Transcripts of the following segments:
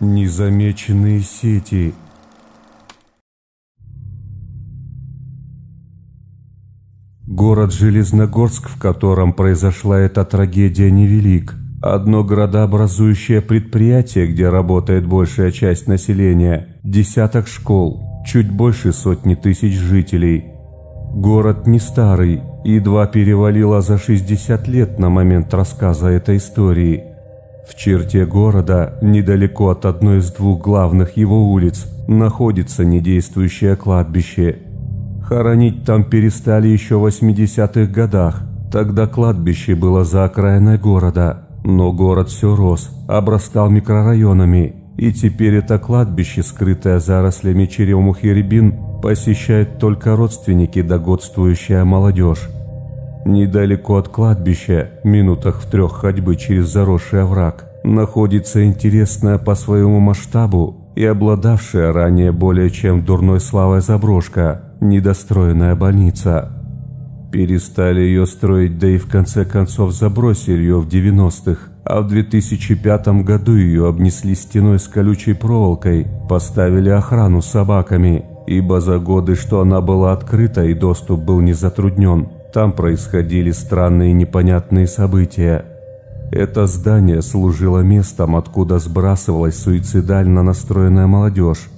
Незамеченные сети. Город Железногорск, в котором произошла эта трагедия, невелик. Одно градообразующее предприятие, где работает большая часть населения, десяток школ, чуть больше сотни тысяч жителей. Город не старый, едва перевалило за 60 лет на момент рассказа этой истории. В черте города, недалеко от одной из двух главных его улиц, находится недействующее кладбище – Хоронить там перестали еще в 80-х годах. Тогда кладбище было за окраиной города, но город все рос, обрастал микрорайонами, и теперь это кладбище, скрытое зарослями черемух и рябин, посещают только родственники да молодежь. Недалеко от кладбища, минутах в трех ходьбы через заросший овраг, находится интересная по своему масштабу и обладавшая ранее более чем дурной славой заброшка – недостроенная больница. Перестали ее строить, да и в конце концов забросили ее в 90-х, а в 2005 году ее обнесли стеной с колючей проволокой, поставили охрану собаками, ибо за годы, что она была открыта и доступ был не затруднен, там происходили странные непонятные события. Это здание служило местом, откуда сбрасывалась суицидально настроенная молодежь,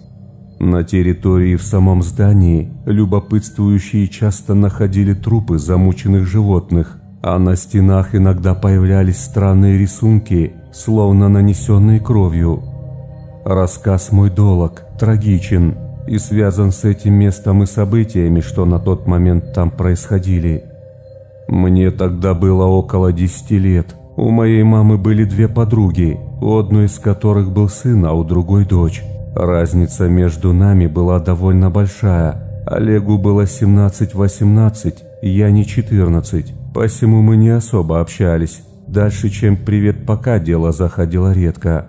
на территории в самом здании любопытствующие часто находили трупы замученных животных, а на стенах иногда появлялись странные рисунки, словно нанесенные кровью. Рассказ мой долог, трагичен и связан с этим местом и событиями, что на тот момент там происходили. Мне тогда было около десяти лет. У моей мамы были две подруги, у одной из которых был сын, а у другой дочь. Разница между нами была довольно большая. Олегу было 17-18, я не 14, посему мы не особо общались. Дальше, чем «привет, пока» дело заходило редко.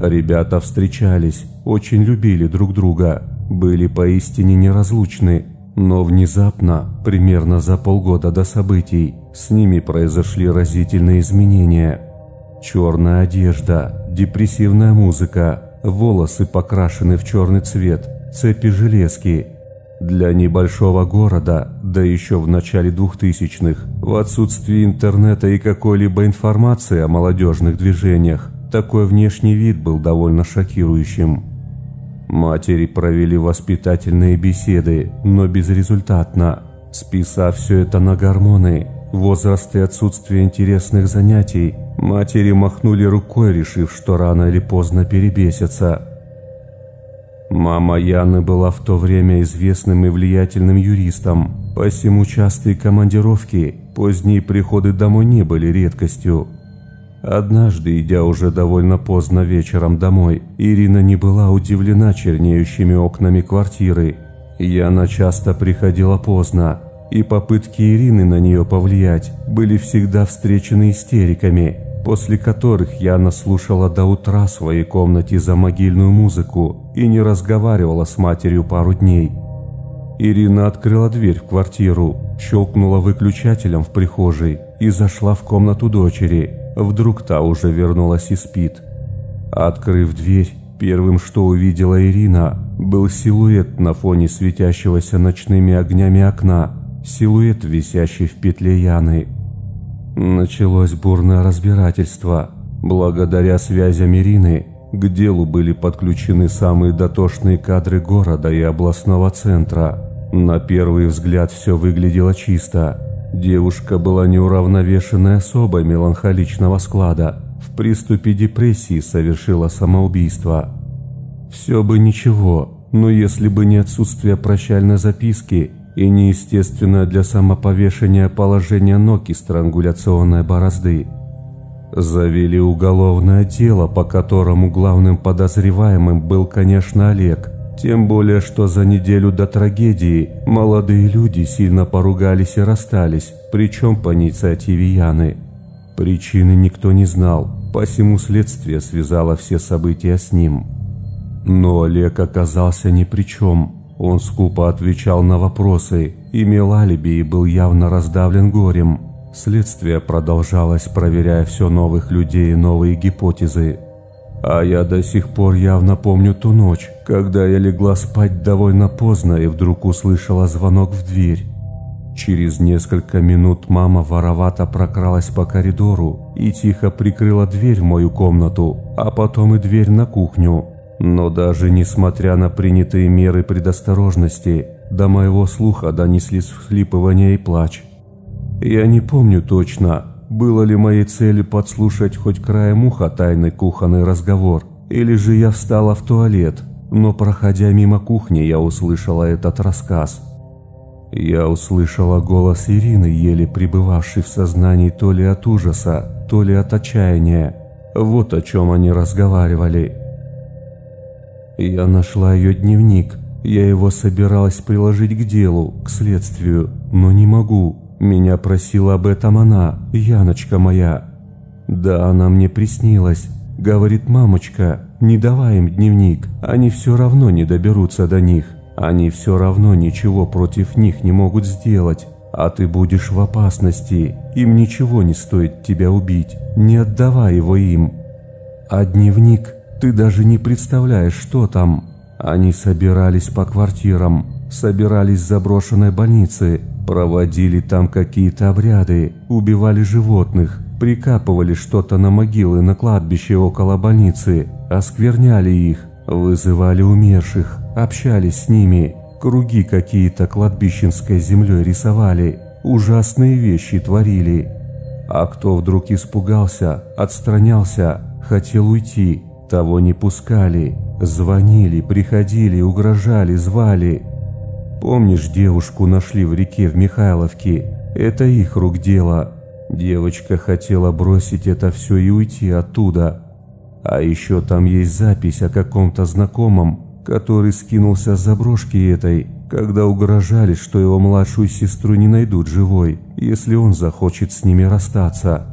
Ребята встречались, очень любили друг друга, были поистине неразлучны, но внезапно, примерно за полгода до событий, с ними произошли разительные изменения. Черная одежда, депрессивная музыка – волосы покрашены в черный цвет, цепи железки. Для небольшого города, да еще в начале двухтысячных, в отсутствии интернета и какой-либо информации о молодежных движениях, такой внешний вид был довольно шокирующим. Матери провели воспитательные беседы, но безрезультатно, списав все это на гормоны, возраст и отсутствие интересных занятий, Матери махнули рукой, решив, что рано или поздно перебесятся. Мама Яны была в то время известным и влиятельным юристом, посему частые командировки, поздние приходы домой не были редкостью. Однажды, идя уже довольно поздно вечером домой, Ирина не была удивлена чернеющими окнами квартиры. Яна часто приходила поздно, и попытки Ирины на нее повлиять были всегда встречены истериками – после которых я наслушала до утра в своей комнате за могильную музыку и не разговаривала с матерью пару дней. Ирина открыла дверь в квартиру, щелкнула выключателем в прихожей и зашла в комнату дочери. Вдруг та уже вернулась и спит. Открыв дверь, первым, что увидела Ирина, был силуэт на фоне светящегося ночными огнями окна, силуэт, висящий в петле Яны – Началось бурное разбирательство. Благодаря связям Ирины к делу были подключены самые дотошные кадры города и областного центра. На первый взгляд все выглядело чисто. Девушка была неуравновешенной особой меланхоличного склада. В приступе депрессии совершила самоубийство. Все бы ничего, но если бы не отсутствие прощальной записки и неестественное для самоповешения положение ног и странгуляционной борозды. Завели уголовное дело, по которому главным подозреваемым был, конечно, Олег. Тем более, что за неделю до трагедии молодые люди сильно поругались и расстались, причем по инициативе Яны. Причины никто не знал, посему следствие связало все события с ним. Но Олег оказался ни при чем – он скупо отвечал на вопросы, имел алиби и был явно раздавлен горем. Следствие продолжалось, проверяя все новых людей и новые гипотезы. А я до сих пор явно помню ту ночь, когда я легла спать довольно поздно и вдруг услышала звонок в дверь. Через несколько минут мама воровато прокралась по коридору и тихо прикрыла дверь в мою комнату, а потом и дверь на кухню. Но даже несмотря на принятые меры предосторожности, до моего слуха донеслись всхлипывания и плач. Я не помню точно, было ли моей целью подслушать хоть краем уха тайный кухонный разговор, или же я встала в туалет, но проходя мимо кухни, я услышала этот рассказ. Я услышала голос Ирины, еле пребывавшей в сознании то ли от ужаса, то ли от отчаяния. Вот о чем они разговаривали. Я нашла ее дневник. Я его собиралась приложить к делу, к следствию, но не могу. Меня просила об этом она, Яночка моя. Да, она мне приснилась. Говорит, мамочка, не давай им дневник, они все равно не доберутся до них. Они все равно ничего против них не могут сделать. А ты будешь в опасности, им ничего не стоит тебя убить, не отдавай его им. А дневник, ты даже не представляешь, что там. Они собирались по квартирам, собирались в заброшенной больнице, проводили там какие-то обряды, убивали животных, прикапывали что-то на могилы на кладбище около больницы, оскверняли их, вызывали умерших, общались с ними, круги какие-то кладбищенской землей рисовали, ужасные вещи творили. А кто вдруг испугался, отстранялся, хотел уйти, того не пускали, звонили, приходили, угрожали, звали. Помнишь, девушку нашли в реке в Михайловке? Это их рук дело. Девочка хотела бросить это все и уйти оттуда. А еще там есть запись о каком-то знакомом, который скинулся с заброшки этой, когда угрожали, что его младшую сестру не найдут живой, если он захочет с ними расстаться.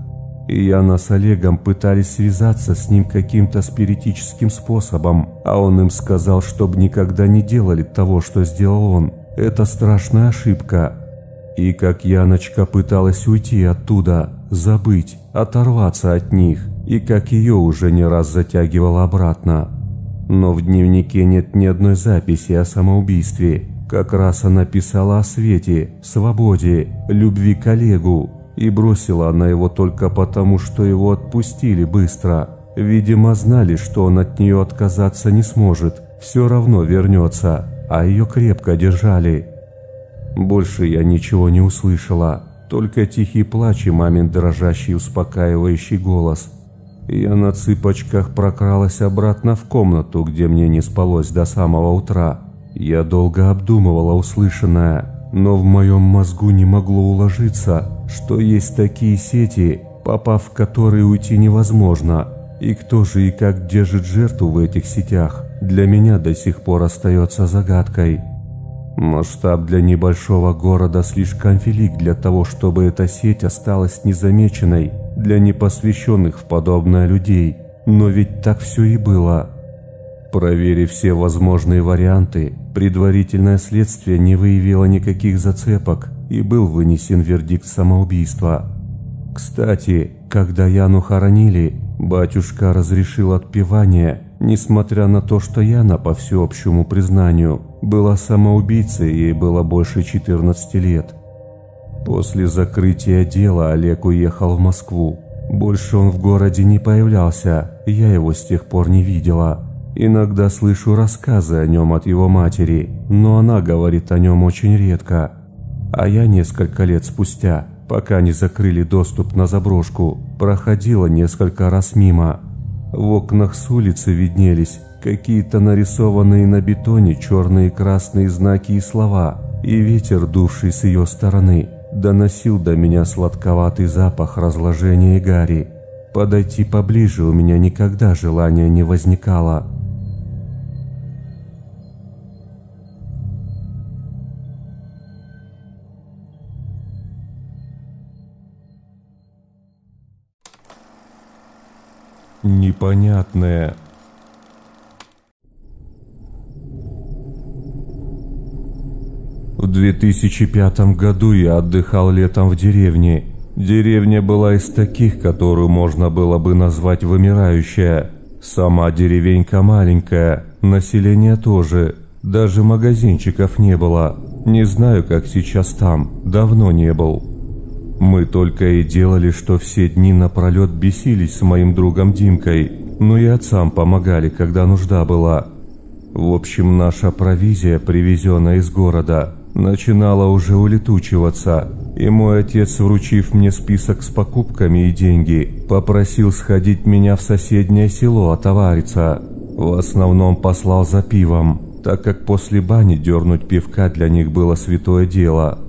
И Яна с Олегом пытались связаться с ним каким-то спиритическим способом, а он им сказал, чтобы никогда не делали того, что сделал он. Это страшная ошибка. И как Яночка пыталась уйти оттуда, забыть, оторваться от них, и как ее уже не раз затягивало обратно. Но в дневнике нет ни одной записи о самоубийстве. Как раз она писала о свете, свободе, любви к Олегу. И бросила она его только потому, что его отпустили быстро. Видимо, знали, что он от нее отказаться не сможет. Все равно вернется, а ее крепко держали. Больше я ничего не услышала. Только тихий плач и мамин дрожащий успокаивающий голос – я на цыпочках прокралась обратно в комнату, где мне не спалось до самого утра. Я долго обдумывала услышанное, но в моем мозгу не могло уложиться, что есть такие сети, попав в которые уйти невозможно. И кто же и как держит жертву в этих сетях, для меня до сих пор остается загадкой. Масштаб для небольшого города слишком велик для того, чтобы эта сеть осталась незамеченной для непосвященных в подобное людей. Но ведь так все и было. Проверив все возможные варианты, предварительное следствие не выявило никаких зацепок и был вынесен вердикт самоубийства. Кстати, когда Яну хоронили, батюшка разрешил отпевание, несмотря на то, что Яна, по всеобщему признанию, была самоубийцей, ей было больше 14 лет. После закрытия дела Олег уехал в Москву. Больше он в городе не появлялся, я его с тех пор не видела. Иногда слышу рассказы о нем от его матери, но она говорит о нем очень редко. А я несколько лет спустя пока не закрыли доступ на заброшку, проходила несколько раз мимо. В окнах с улицы виднелись какие-то нарисованные на бетоне черные и красные знаки и слова, и ветер, дувший с ее стороны, доносил до меня сладковатый запах разложения и гари. Подойти поближе у меня никогда желания не возникало. Непонятное. В 2005 году я отдыхал летом в деревне. Деревня была из таких, которую можно было бы назвать вымирающая. Сама деревенька маленькая, население тоже, даже магазинчиков не было. Не знаю, как сейчас там, давно не был. Мы только и делали, что все дни напролет бесились с моим другом Димкой, но и отцам помогали, когда нужда была. В общем, наша провизия, привезенная из города, начинала уже улетучиваться, и мой отец, вручив мне список с покупками и деньги, попросил сходить меня в соседнее село отовариться. В основном послал за пивом, так как после бани дернуть пивка для них было святое дело.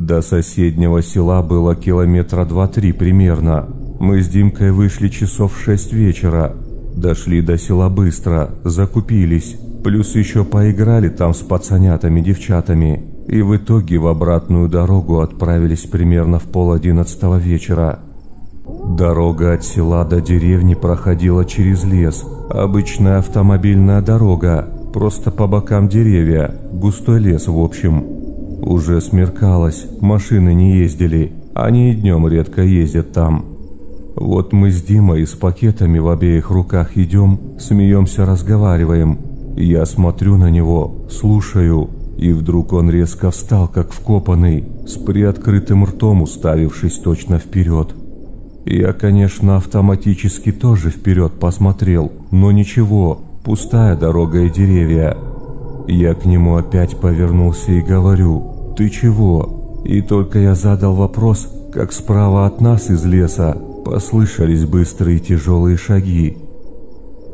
До соседнего села было километра два-три примерно. Мы с Димкой вышли часов в шесть вечера. Дошли до села быстро, закупились, плюс еще поиграли там с пацанятами-девчатами и в итоге в обратную дорогу отправились примерно в пол одиннадцатого вечера. Дорога от села до деревни проходила через лес. Обычная автомобильная дорога, просто по бокам деревья, густой лес в общем. Уже смеркалось, машины не ездили, они и днем редко ездят там. Вот мы с Димой с пакетами в обеих руках идем, смеемся, разговариваем. Я смотрю на него, слушаю, и вдруг он резко встал, как вкопанный, с приоткрытым ртом уставившись точно вперед. Я, конечно, автоматически тоже вперед посмотрел, но ничего, пустая дорога и деревья. Я к нему опять повернулся и говорю, «Ты чего?» И только я задал вопрос, как справа от нас из леса послышались быстрые тяжелые шаги.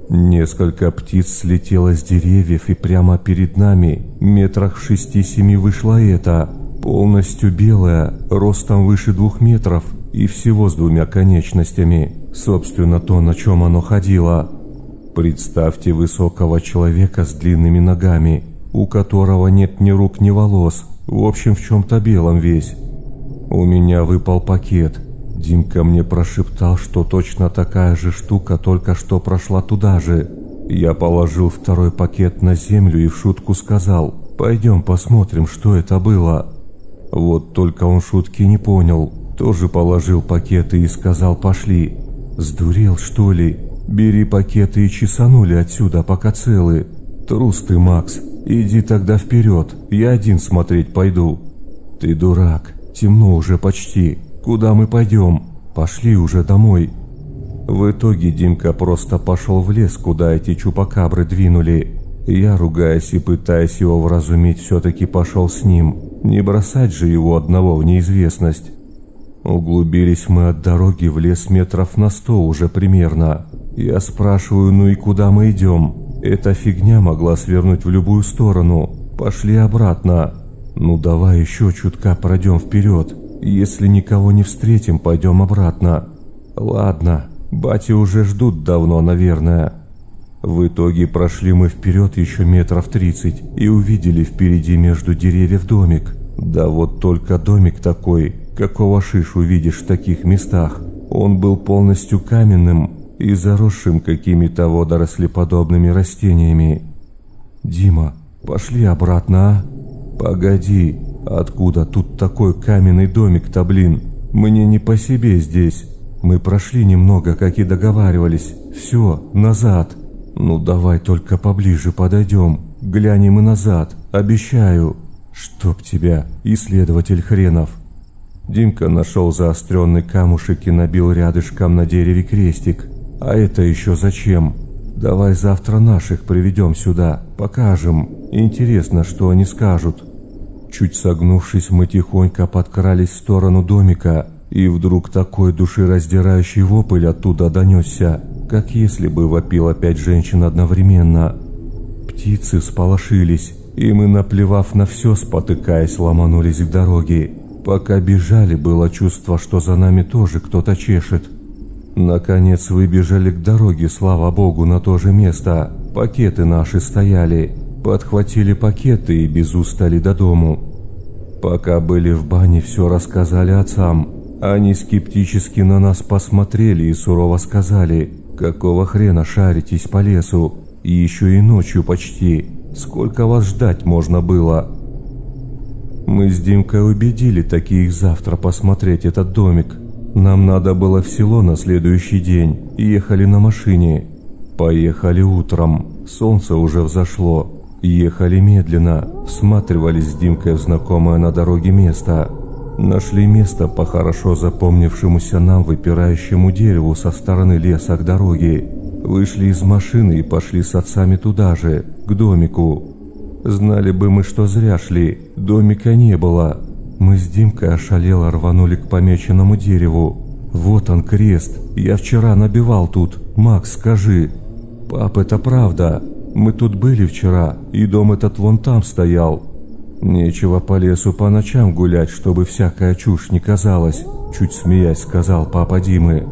Несколько птиц слетело с деревьев и прямо перед нами, метрах в шести-семи вышла эта, полностью белая, ростом выше двух метров и всего с двумя конечностями, собственно то, на чем оно ходило. Представьте высокого человека с длинными ногами, у которого нет ни рук, ни волос, в общем в чем-то белом весь. У меня выпал пакет, Димка мне прошептал, что точно такая же штука только что прошла туда же. Я положил второй пакет на землю и в шутку сказал, «Пойдем посмотрим, что это было». Вот только он шутки не понял, тоже положил пакеты и сказал, «Пошли». «Сдурел, что ли? Бери пакеты и чесанули отсюда, пока целы. Трус ты, Макс, иди тогда вперед, я один смотреть пойду». «Ты дурак, темно уже почти, Куда мы пойдем? Пошли уже домой. В итоге Димка просто пошел в лес, куда эти чупакабры двинули. Я, ругаясь и пытаясь его вразумить, все-таки пошел с ним. Не бросать же его одного в неизвестность. Углубились мы от дороги в лес метров на сто уже примерно. Я спрашиваю, ну и куда мы идем? Эта фигня могла свернуть в любую сторону. Пошли обратно. Ну давай еще чутка пройдем вперед. Если никого не встретим, пойдем обратно. Ладно, бати уже ждут давно, наверное. В итоге прошли мы вперед еще метров тридцать и увидели впереди между деревьев домик. Да вот только домик такой, какого шиш увидишь в таких местах. Он был полностью каменным и заросшим какими-то водорослеподобными растениями. «Дима, пошли обратно, а?» «Погоди, Откуда тут такой каменный домик-то, блин? Мне не по себе здесь. Мы прошли немного, как и договаривались. Все, назад. Ну давай только поближе подойдем. Глянем и назад. Обещаю. Чтоб тебя, исследователь хренов. Димка нашел заостренный камушек и набил рядышком на дереве крестик. А это еще зачем? Давай завтра наших приведем сюда, покажем. Интересно, что они скажут. Чуть согнувшись, мы тихонько подкрались в сторону домика, и вдруг такой душераздирающий вопль оттуда донесся, как если бы вопил опять женщин одновременно. Птицы сполошились, и мы, наплевав на все, спотыкаясь, ломанулись к дороге. Пока бежали, было чувство, что за нами тоже кто-то чешет. Наконец выбежали к дороге, слава богу, на то же место. Пакеты наши стояли. Подхватили пакеты и без устали до дому. Пока были в бане, все рассказали отцам. Они скептически на нас посмотрели и сурово сказали, какого хрена шаритесь по лесу, и еще и ночью почти. Сколько вас ждать можно было? Мы с Димкой убедили таких завтра посмотреть этот домик. Нам надо было в село на следующий день, ехали на машине. Поехали утром, солнце уже взошло. Ехали медленно, всматривались с Димкой в знакомое на дороге место. Нашли место по хорошо запомнившемуся нам выпирающему дереву со стороны леса к дороге. Вышли из машины и пошли с отцами туда же, к домику. Знали бы мы, что зря шли, домика не было. Мы с Димкой ошалело рванули к помеченному дереву. Вот он крест, я вчера набивал тут, Макс, скажи. Пап, это правда, мы тут были вчера, и дом этот вон там стоял. Нечего по лесу по ночам гулять, чтобы всякая чушь не казалась, чуть смеясь сказал папа Димы.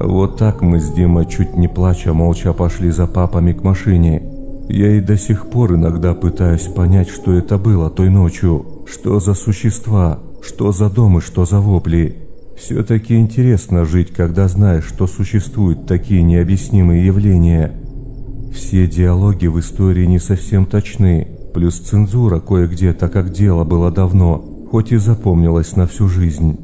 Вот так мы с Димой, чуть не плача, молча пошли за папами к машине. Я и до сих пор иногда пытаюсь понять, что это было той ночью. Что за существа, что за дом и что за вопли. Все-таки интересно жить, когда знаешь, что существуют такие необъяснимые явления. Все диалоги в истории не совсем точны, плюс цензура кое-где, так как дело было давно, хоть и запомнилось на всю жизнь.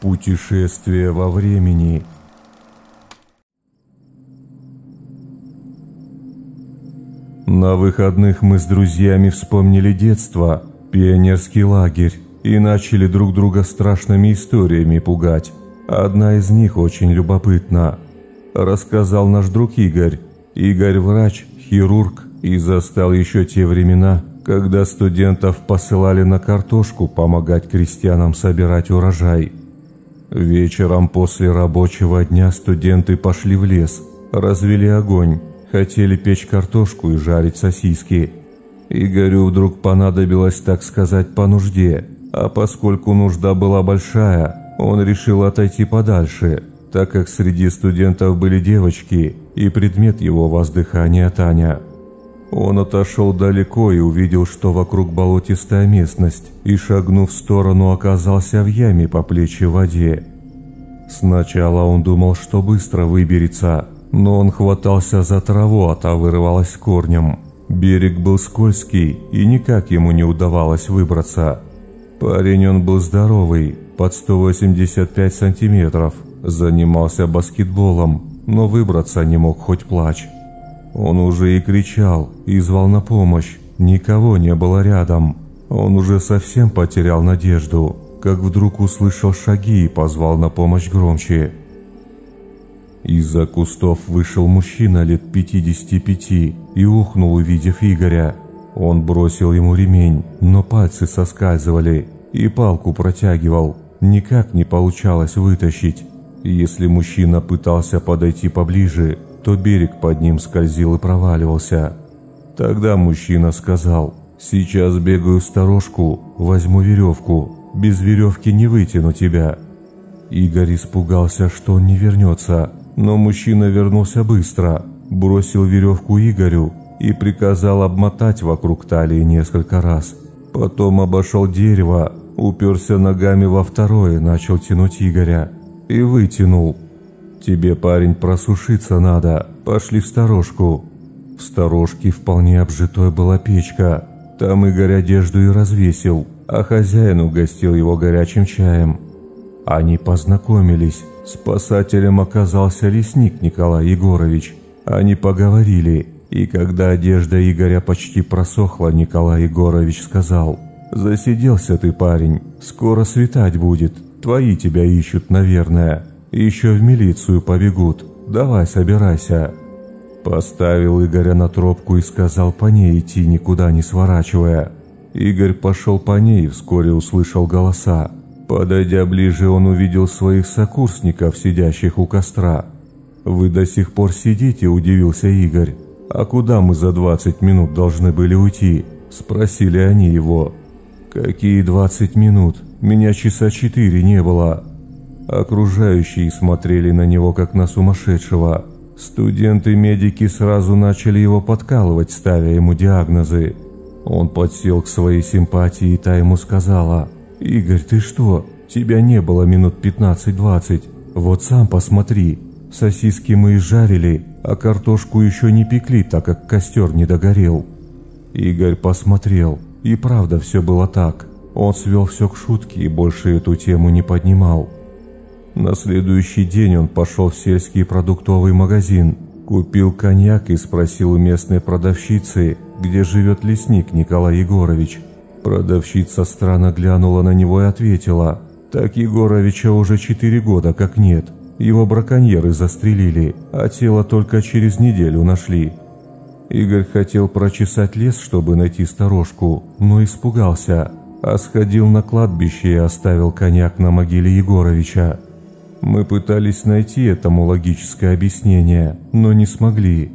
Путешествие во времени – На выходных мы с друзьями вспомнили детство, пионерский лагерь и начали друг друга страшными историями пугать. Одна из них очень любопытна. Рассказал наш друг Игорь. Игорь врач, хирург и застал еще те времена, когда студентов посылали на картошку помогать крестьянам собирать урожай. Вечером после рабочего дня студенты пошли в лес, развели огонь Хотели печь картошку и жарить сосиски. Игорю вдруг понадобилось, так сказать, по нужде, а поскольку нужда была большая, он решил отойти подальше, так как среди студентов были девочки, и предмет его воздыхания Таня. Он отошел далеко и увидел, что вокруг болотистая местность, и, шагнув в сторону, оказался в яме по плечи в воде. Сначала он думал, что быстро выберется, но он хватался за траву, а та вырывалась корнем. Берег был скользкий, и никак ему не удавалось выбраться. Парень он был здоровый, под 185 сантиметров, занимался баскетболом, но выбраться не мог хоть плачь. Он уже и кричал, и звал на помощь, никого не было рядом. Он уже совсем потерял надежду, как вдруг услышал шаги и позвал на помощь громче. Из-за кустов вышел мужчина лет 55 и ухнул, увидев Игоря. Он бросил ему ремень, но пальцы соскальзывали и палку протягивал. Никак не получалось вытащить. Если мужчина пытался подойти поближе, то берег под ним скользил и проваливался. Тогда мужчина сказал, «Сейчас бегаю сторожку, возьму веревку, без веревки не вытяну тебя». Игорь испугался, что он не вернется, но мужчина вернулся быстро, бросил веревку Игорю и приказал обмотать вокруг талии несколько раз. Потом обошел дерево, уперся ногами во второе, начал тянуть Игоря. И вытянул. «Тебе, парень, просушиться надо, пошли в сторожку». В сторожке вполне обжитой была печка. Там Игорь одежду и развесил, а хозяин угостил его горячим чаем. Они познакомились. Спасателем оказался лесник Николай Егорович. Они поговорили, и когда одежда Игоря почти просохла, Николай Егорович сказал, «Засиделся ты, парень, скоро светать будет, твои тебя ищут, наверное, еще в милицию побегут, давай собирайся». Поставил Игоря на тропку и сказал по ней идти, никуда не сворачивая. Игорь пошел по ней и вскоре услышал голоса. Подойдя ближе, он увидел своих сокурсников, сидящих у костра. «Вы до сих пор сидите?» – удивился Игорь. «А куда мы за 20 минут должны были уйти?» – спросили они его. «Какие 20 минут? Меня часа четыре не было». Окружающие смотрели на него, как на сумасшедшего. Студенты-медики сразу начали его подкалывать, ставя ему диагнозы. Он подсел к своей симпатии, и та ему сказала – «Игорь, ты что? Тебя не было минут 15-20. Вот сам посмотри. Сосиски мы и жарили, а картошку еще не пекли, так как костер не догорел». Игорь посмотрел, и правда все было так. Он свел все к шутке и больше эту тему не поднимал. На следующий день он пошел в сельский продуктовый магазин, купил коньяк и спросил у местной продавщицы, где живет лесник Николай Егорович. Продавщица странно глянула на него и ответила, «Так Егоровича уже четыре года как нет. Его браконьеры застрелили, а тело только через неделю нашли». Игорь хотел прочесать лес, чтобы найти сторожку, но испугался, а сходил на кладбище и оставил коньяк на могиле Егоровича. Мы пытались найти этому логическое объяснение, но не смогли.